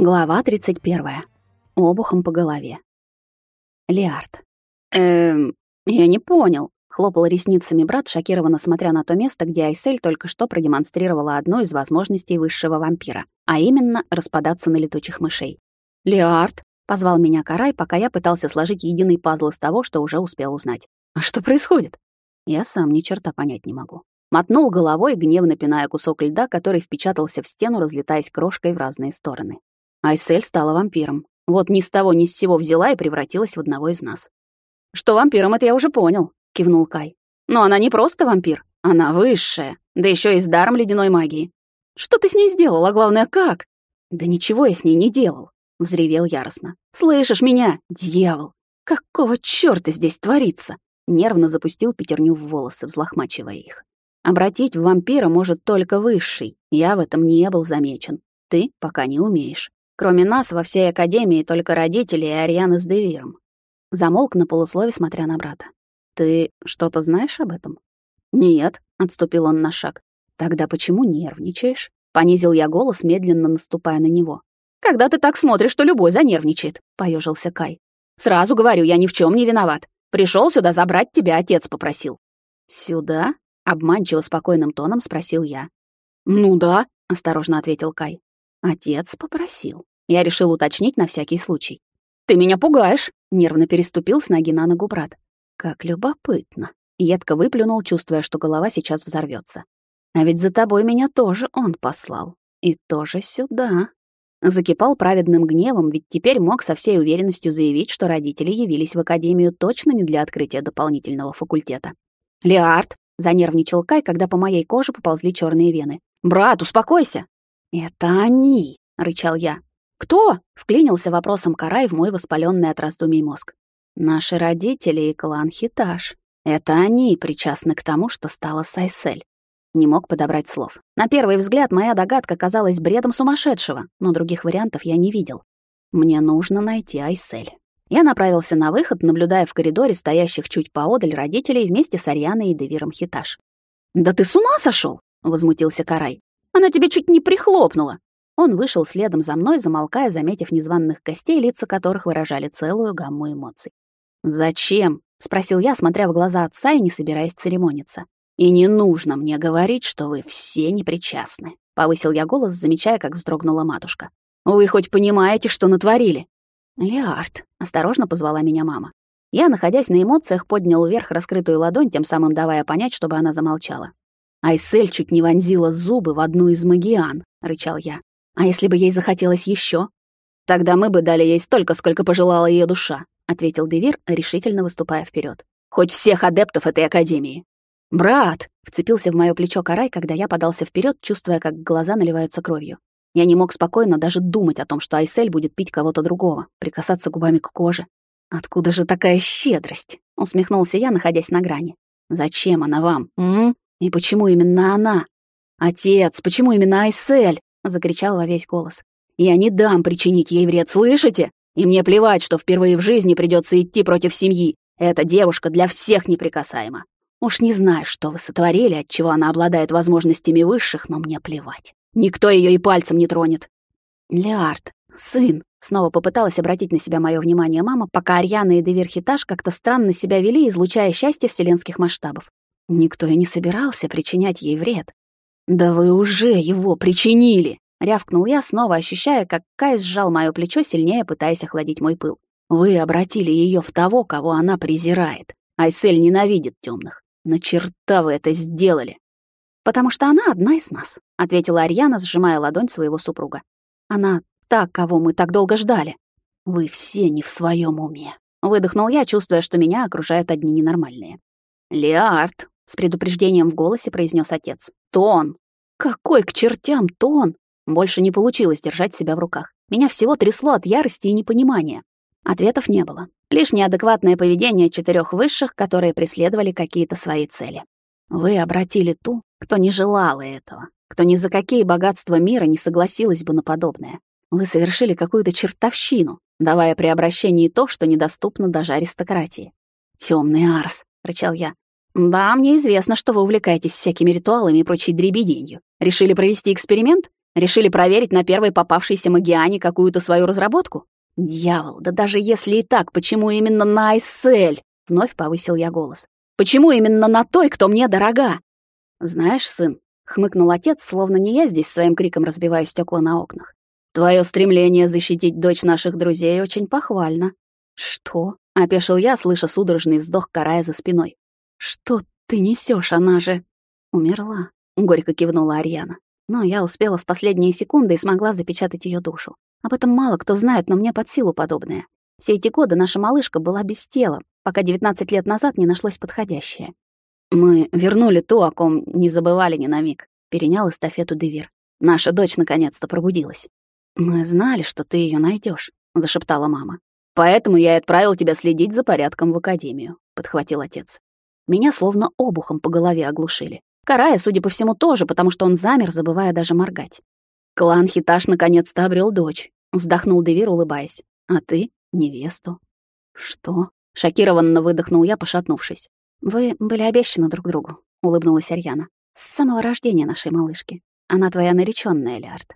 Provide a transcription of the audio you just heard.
Глава 31. Обухом по голове. Лиард. Эм, я не понял. Хлопал ресницами брат, шокированно смотря на то место, где Айсель только что продемонстрировала одну из возможностей высшего вампира, а именно распадаться на летучих мышей. «Лиард!» — позвал меня Карай, пока я пытался сложить единый пазл из того, что уже успел узнать. «А что происходит?» Я сам ни черта понять не могу. Мотнул головой, гневно пиная кусок льда, который впечатался в стену, разлетаясь крошкой в разные стороны. Айсель стала вампиром. Вот ни с того ни с сего взяла и превратилась в одного из нас. «Что вампиром, это я уже понял», — кивнул Кай. «Но она не просто вампир, она высшая, да еще и с даром ледяной магии. Что ты с ней сделал, а главное, как?» «Да ничего я с ней не делал», — взревел яростно. «Слышишь меня, дьявол? Какого чёрта здесь творится?» Нервно запустил пятерню в волосы, взлохмачивая их. «Обратить в вампира может только высший. Я в этом не был замечен. Ты пока не умеешь. Кроме нас, во всей Академии только родители и Ариана с Девиром. Замолк на полуслове, смотря на брата. «Ты что-то знаешь об этом?» «Нет», — отступил он на шаг. «Тогда почему нервничаешь?» Понизил я голос, медленно наступая на него. «Когда ты так смотришь, что любой занервничает», — поежился Кай. «Сразу говорю, я ни в чем не виноват. Пришел сюда забрать тебя, отец попросил». «Сюда?» — обманчиво спокойным тоном спросил я. «Ну да», — осторожно ответил Кай. Отец попросил. Я решил уточнить на всякий случай. «Ты меня пугаешь!» — нервно переступил с ноги на ногу брат. «Как любопытно!» — едко выплюнул, чувствуя, что голова сейчас взорвется. «А ведь за тобой меня тоже он послал. И тоже сюда». Закипал праведным гневом, ведь теперь мог со всей уверенностью заявить, что родители явились в академию точно не для открытия дополнительного факультета. «Леард!» — занервничал Кай, когда по моей коже поползли черные вены. «Брат, успокойся!» «Это они!» — рычал я. «Кто?» — вклинился вопросом Карай в мой воспаленный от раздумий мозг. «Наши родители и клан Хиташ. Это они причастны к тому, что стало с Айсель». Не мог подобрать слов. На первый взгляд моя догадка казалась бредом сумасшедшего, но других вариантов я не видел. Мне нужно найти Айсель. Я направился на выход, наблюдая в коридоре стоящих чуть поодаль родителей вместе с Арианой и Девиром Хиташ. «Да ты с ума сошел! возмутился Карай. Она тебя чуть не прихлопнула. Он вышел следом за мной, замолкая, заметив незваных гостей, лица которых выражали целую гамму эмоций. «Зачем?» — спросил я, смотря в глаза отца и не собираясь церемониться. «И не нужно мне говорить, что вы все непричастны», — повысил я голос, замечая, как вздрогнула матушка. «Вы хоть понимаете, что натворили?» «Лиард», — осторожно позвала меня мама. Я, находясь на эмоциях, поднял вверх раскрытую ладонь, тем самым давая понять, чтобы она замолчала. Айсель чуть не вонзила зубы в одну из магиан, рычал я. А если бы ей захотелось еще? Тогда мы бы дали ей столько, сколько пожелала ее душа, ответил Девир, решительно выступая вперед. Хоть всех адептов этой академии. Брат, вцепился в моё плечо Карай, когда я подался вперед, чувствуя, как глаза наливаются кровью. Я не мог спокойно даже думать о том, что Айсель будет пить кого-то другого, прикасаться губами к коже. Откуда же такая щедрость? усмехнулся я, находясь на грани. Зачем она вам? М? И почему именно она? Отец, почему именно Айсель? закричал во весь голос. Я не дам причинить ей вред, слышите? И мне плевать, что впервые в жизни придется идти против семьи. Эта девушка для всех неприкасаема. Уж не знаю, что вы сотворили, от чего она обладает возможностями высших, но мне плевать. Никто ее и пальцем не тронет. Лиард, сын, снова попыталась обратить на себя мое внимание мама, пока Арьяна и Деверхитаж как-то странно себя вели, излучая счастье вселенских масштабов. Никто и не собирался причинять ей вред. «Да вы уже его причинили!» — рявкнул я, снова ощущая, как Кай сжал моё плечо, сильнее пытаясь охладить мой пыл. «Вы обратили её в того, кого она презирает. Айсель ненавидит тёмных. На черта вы это сделали!» «Потому что она одна из нас», — ответила Арьяна, сжимая ладонь своего супруга. «Она та, кого мы так долго ждали. Вы все не в своём уме», — выдохнул я, чувствуя, что меня окружают одни ненормальные. «Леард», с предупреждением в голосе произнес отец. Тон. Какой к чертям тон? Больше не получилось держать себя в руках. Меня всего трясло от ярости и непонимания. Ответов не было. Лишь неадекватное поведение четырех высших, которые преследовали какие-то свои цели. Вы обратили ту, кто не желала этого, кто ни за какие богатства мира не согласилась бы на подобное. Вы совершили какую-то чертовщину, давая при обращении то, что недоступно даже аристократии. Темный Арс», — рычал я, «Да, мне известно, что вы увлекаетесь всякими ритуалами и прочей дребеденью. Решили провести эксперимент? Решили проверить на первой попавшейся Магиане какую-то свою разработку? Дьявол, да даже если и так, почему именно на Айсель? Вновь повысил я голос. Почему именно на той, кто мне дорога? Знаешь, сын, хмыкнул отец, словно не я здесь своим криком разбиваю стекла на окнах. Твое стремление защитить дочь наших друзей очень похвально. Что? опешил я, слыша судорожный вздох карая за спиной. Что ты несешь, она же умерла, горько кивнула Ариана. Но я успела в последние секунды и смогла запечатать ее душу. Об этом мало кто знает, но мне под силу подобное. Все эти годы наша малышка была без тела, пока 19 лет назад не нашлось подходящее. Мы вернули ту, о ком не забывали ни на миг. Перенял эстафету Девир. Наша дочь наконец-то пробудилась. Мы знали, что ты ее найдешь, зашептала мама. Поэтому я и отправил тебя следить за порядком в академию, подхватил отец. Меня словно обухом по голове оглушили. Карая, судя по всему, тоже, потому что он замер, забывая даже моргать. Клан Хиташ наконец-то обрел дочь, вздохнул Девир, улыбаясь. А ты невесту. Что? Шокированно выдохнул я, пошатнувшись. Вы были обещаны друг другу, улыбнулась Арьяна. С самого рождения нашей малышки. Она твоя наречённая, Лиард.